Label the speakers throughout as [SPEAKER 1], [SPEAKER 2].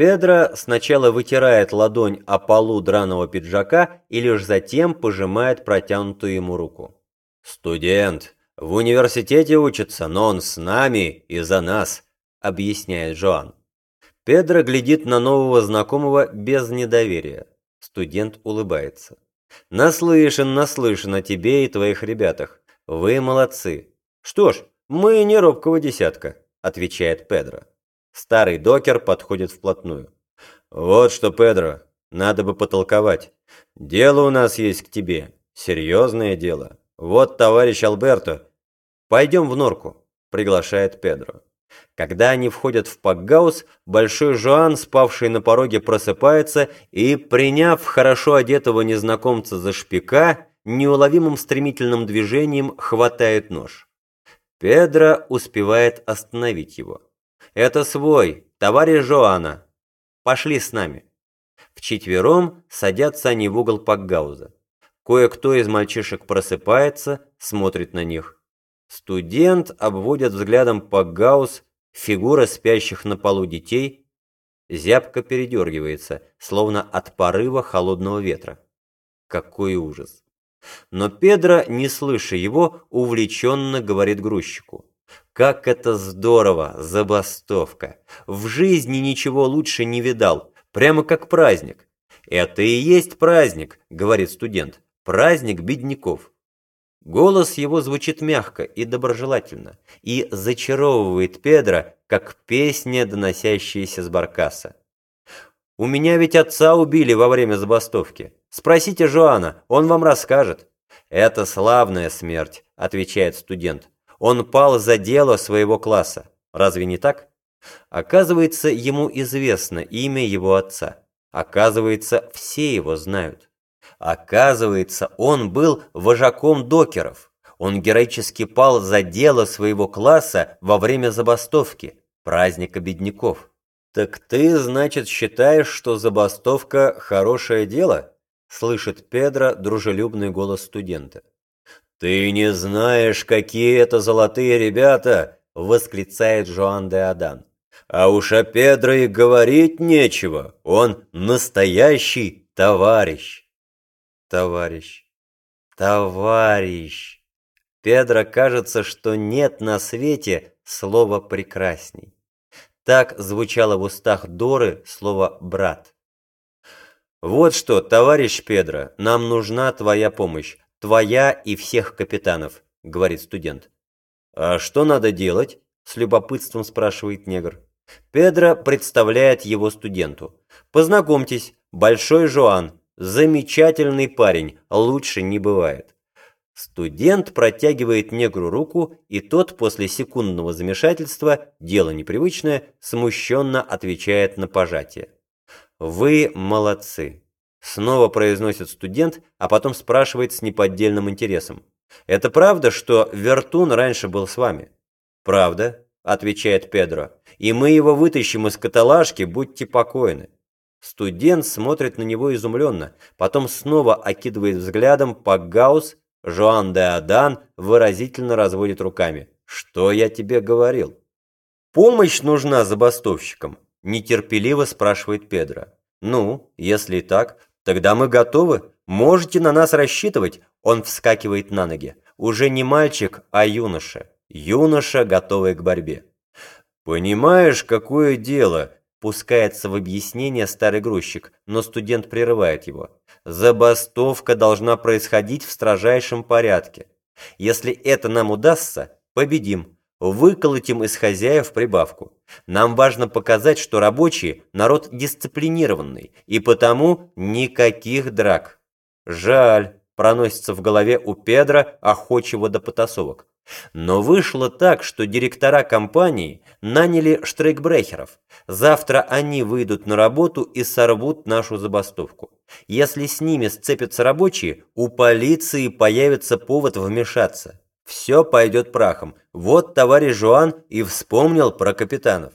[SPEAKER 1] Педро сначала вытирает ладонь о полу драного пиджака и лишь затем пожимает протянутую ему руку. «Студент, в университете учится, но он с нами и за нас», — объясняет Жоан. Педро глядит на нового знакомого без недоверия. Студент улыбается. «Наслышан, наслышан о тебе и твоих ребятах. Вы молодцы. Что ж, мы не робкого десятка», — отвечает Педро. Старый докер подходит вплотную. «Вот что, Педро, надо бы потолковать. Дело у нас есть к тебе. Серьезное дело. Вот товарищ Алберто. Пойдем в норку», — приглашает Педро. Когда они входят в пакгаус, Большой Жоан, спавший на пороге, просыпается и, приняв хорошо одетого незнакомца за шпика, неуловимым стремительным движением хватает нож. Педро успевает остановить его. «Это свой, товарищ Жоана. Пошли с нами». Вчетвером садятся они в угол Пакгауза. Кое-кто из мальчишек просыпается, смотрит на них. Студент обводит взглядом Пакгаус, фигура спящих на полу детей, зябко передергивается, словно от порыва холодного ветра. Какой ужас! Но Педро, не слыша его, увлеченно говорит грузчику. Как это здорово, забастовка. В жизни ничего лучше не видал, прямо как праздник. Это и есть праздник, говорит студент, праздник бедняков. Голос его звучит мягко и доброжелательно, и зачаровывает Педро, как песня, доносящаяся с баркаса. «У меня ведь отца убили во время забастовки. Спросите Жоана, он вам расскажет». «Это славная смерть», — отвечает студент. Он пал за дело своего класса. Разве не так? Оказывается, ему известно имя его отца. Оказывается, все его знают. Оказывается, он был вожаком докеров. Он героически пал за дело своего класса во время забастовки, праздника бедняков. «Так ты, значит, считаешь, что забастовка – хорошее дело?» – слышит Педро дружелюбный голос студента. «Ты не знаешь, какие это золотые ребята!» — восклицает Жоан де Адан. «А уж о Педро и говорить нечего, он настоящий товарищ!» «Товарищ! Товарищ!» Педро кажется, что нет на свете слова прекрасней. Так звучало в устах Доры слово «брат». «Вот что, товарищ Педро, нам нужна твоя помощь. «Твоя и всех капитанов», — говорит студент. «А что надо делать?» — с любопытством спрашивает негр. Педро представляет его студенту. «Познакомьтесь, Большой Жоан, замечательный парень, лучше не бывает». Студент протягивает негру руку, и тот после секундного замешательства, дело непривычное, смущенно отвечает на пожатие. «Вы молодцы. Снова произносит студент, а потом спрашивает с неподдельным интересом. «Это правда, что Вертун раньше был с вами?» «Правда», — отвечает Педро. «И мы его вытащим из каталажки, будьте покойны». Студент смотрит на него изумленно, потом снова окидывает взглядом Пакгаус, Жоан де Адан выразительно разводит руками. «Что я тебе говорил?» «Помощь нужна забастовщикам», — нетерпеливо спрашивает Педро. «Ну, если и так, «Тогда мы готовы. Можете на нас рассчитывать». Он вскакивает на ноги. Уже не мальчик, а юноша. Юноша, готовый к борьбе. «Понимаешь, какое дело?» Пускается в объяснение старый грузчик, но студент прерывает его. «Забастовка должна происходить в строжайшем порядке. Если это нам удастся, победим. Выколотим из хозяев прибавку. Нам важно показать, что рабочие – народ дисциплинированный, и потому никаких драк. Жаль, проносится в голове у Педра, охочего до потасовок. Но вышло так, что директора компании наняли штрейкбрехеров. Завтра они выйдут на работу и сорвут нашу забастовку. Если с ними сцепятся рабочие, у полиции появится повод вмешаться все пойдет прахом. Вот товарищ Жуан и вспомнил про капитанов.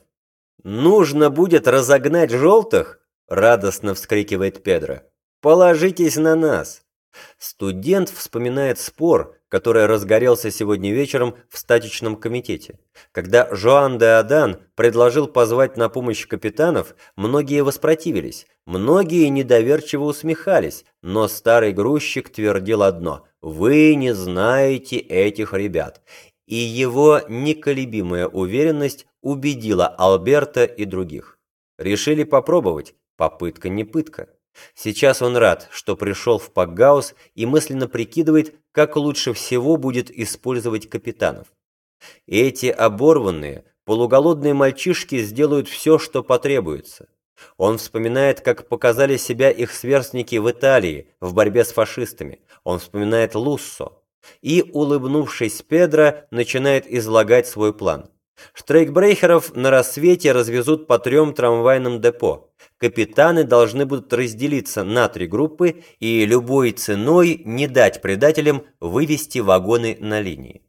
[SPEAKER 1] «Нужно будет разогнать желтых?» – радостно вскрикивает Педро. «Положитесь на нас. Студент вспоминает спор, который разгорелся сегодня вечером в статичном комитете. Когда Жоан де Адан предложил позвать на помощь капитанов, многие воспротивились, многие недоверчиво усмехались, но старый грузчик твердил одно – «Вы не знаете этих ребят». И его неколебимая уверенность убедила Алберта и других. Решили попробовать, попытка не пытка. Сейчас он рад, что пришел в Пакгаус и мысленно прикидывает, как лучше всего будет использовать капитанов. Эти оборванные, полуголодные мальчишки сделают все, что потребуется. Он вспоминает, как показали себя их сверстники в Италии в борьбе с фашистами. Он вспоминает Луссо. И, улыбнувшись Педро, начинает излагать свой план. Штрейкбрейхеров на рассвете развезут по трем трамвайным депо. Капитаны должны будут разделиться на три группы и любой ценой не дать предателям вывести вагоны на линии.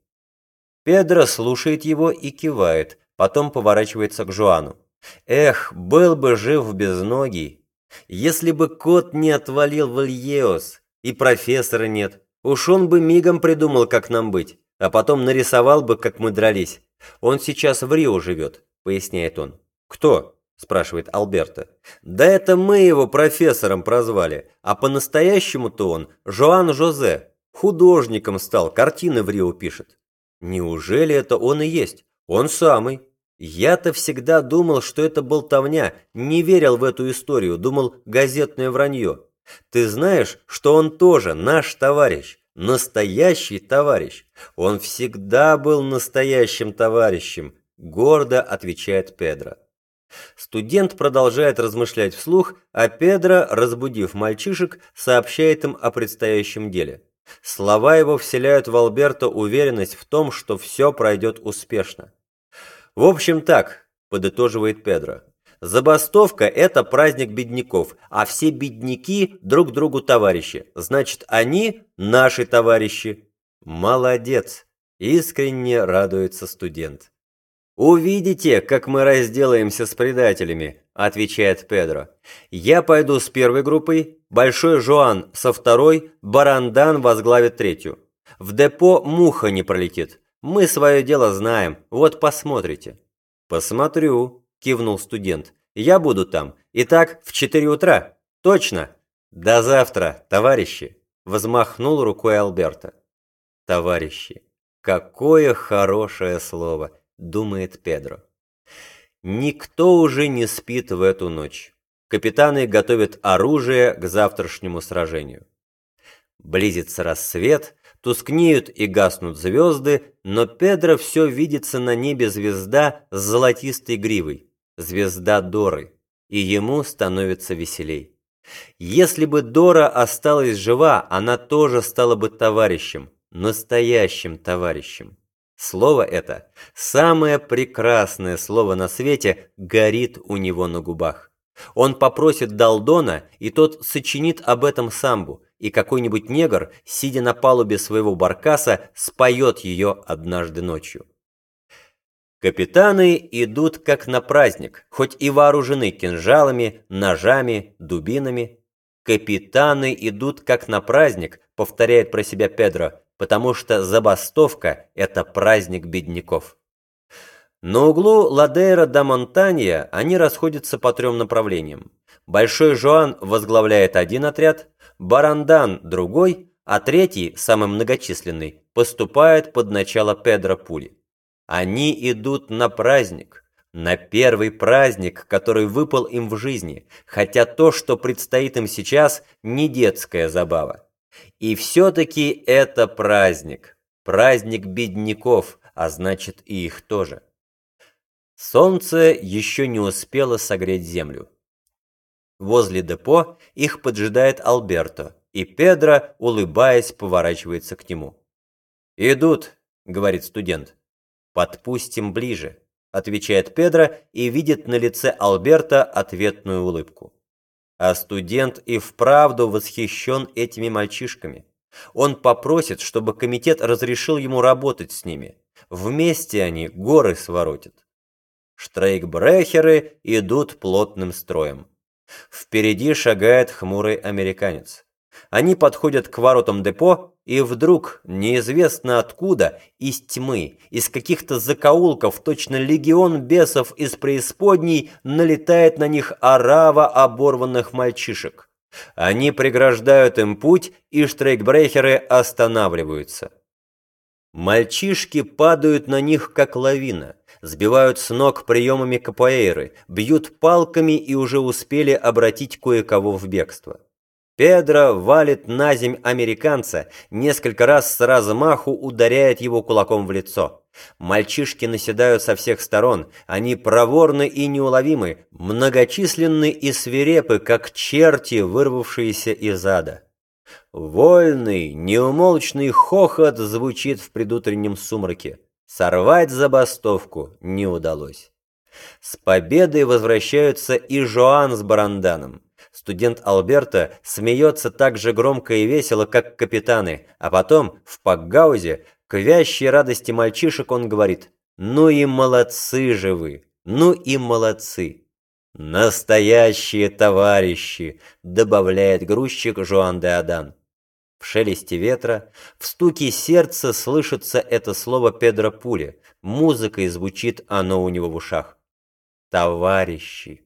[SPEAKER 1] Педро слушает его и кивает, потом поворачивается к Жуану. Эх, был бы жив безногий. Если бы кот не отвалил Вальеос, и профессора нет, уж он бы мигом придумал, как нам быть, а потом нарисовал бы, как мы дрались. Он сейчас в Рио живет, поясняет он. Кто? спрашивает Алберта. Да это мы его профессором прозвали, а по-настоящему-то он Жоан Жозе. Художником стал, картины в Рио пишет. Неужели это он и есть? Он самый. Я-то всегда думал, что это болтовня, не верил в эту историю, думал газетное вранье. Ты знаешь, что он тоже наш товарищ, настоящий товарищ. Он всегда был настоящим товарищем, гордо отвечает Педро. Студент продолжает размышлять вслух, а Педро, разбудив мальчишек, сообщает им о предстоящем деле. Слова его вселяют в Алберто уверенность в том, что все пройдет успешно. «В общем так», – подытоживает Педро, – «забастовка – это праздник бедняков, а все бедняки друг другу товарищи, значит, они – наши товарищи». «Молодец!» – искренне радуется студент. «Увидите, как мы разделаемся с предателями», – отвечает Педро. «Я пойду с первой группой, Большой Жуан со второй, Барандан возглавит третью. В депо муха не пролетит. Мы свое дело знаем, вот посмотрите». «Посмотрю», – кивнул студент. «Я буду там. Итак, в четыре утра. Точно. До завтра, товарищи», – взмахнул рукой Алберта. «Товарищи, какое хорошее слово!» думает Педро. Никто уже не спит в эту ночь. Капитаны готовят оружие к завтрашнему сражению. Близится рассвет, тускнеют и гаснут звезды, но Педро все видится на небе звезда с золотистой гривой, звезда Доры, и ему становится веселей. Если бы Дора осталась жива, она тоже стала бы товарищем, настоящим товарищем. Слово это, самое прекрасное слово на свете, горит у него на губах. Он попросит Далдона, и тот сочинит об этом самбу, и какой-нибудь негр, сидя на палубе своего баркаса, споет ее однажды ночью. Капитаны идут как на праздник, хоть и вооружены кинжалами, ножами, дубинами. Капитаны идут как на праздник, повторяет про себя Педро, потому что забастовка – это праздник бедняков. На углу Ладейра да Монтанья они расходятся по трем направлениям. Большой Жуан возглавляет один отряд, Барандан – другой, а третий, самый многочисленный, поступает под начало Педро Пули. Они идут на праздник, на первый праздник, который выпал им в жизни, хотя то, что предстоит им сейчас, не детская забава. И все-таки это праздник. Праздник бедняков, а значит и их тоже. Солнце еще не успело согреть землю. Возле депо их поджидает Алберто, и Педро, улыбаясь, поворачивается к нему. «Идут», — говорит студент. «Подпустим ближе», — отвечает Педро и видит на лице Алберта ответную улыбку. А студент и вправду восхищен этими мальчишками. Он попросит, чтобы комитет разрешил ему работать с ними. Вместе они горы своротят. Штрейкбрехеры идут плотным строем. Впереди шагает хмурый американец. Они подходят к воротам депо, и вдруг, неизвестно откуда, из тьмы, из каких-то закоулков, точно легион бесов из преисподней, налетает на них орава оборванных мальчишек. Они преграждают им путь, и штрейкбрехеры останавливаются. Мальчишки падают на них, как лавина, сбивают с ног приемами капоэйры, бьют палками и уже успели обратить кое-кого в бегство. Педро валит на земь американца, несколько раз с размаху ударяет его кулаком в лицо. Мальчишки наседают со всех сторон, они проворны и неуловимы, многочисленны и свирепы, как черти, вырвавшиеся из ада. Вольный, неумолчный хохот звучит в предутреннем сумраке. Сорвать забастовку не удалось. С победой возвращаются и Жоан с Баранданом. Студент Алберта смеется так же громко и весело, как капитаны, а потом, в Пакгаузе, к вящей радости мальчишек он говорит «Ну и молодцы же вы! Ну и молодцы!» «Настоящие товарищи!» — добавляет грузчик Жуан де Адан. В шелесте ветра, в стуке сердца слышится это слово Педро Пули, музыкой звучит оно у него в ушах. «Товарищи!»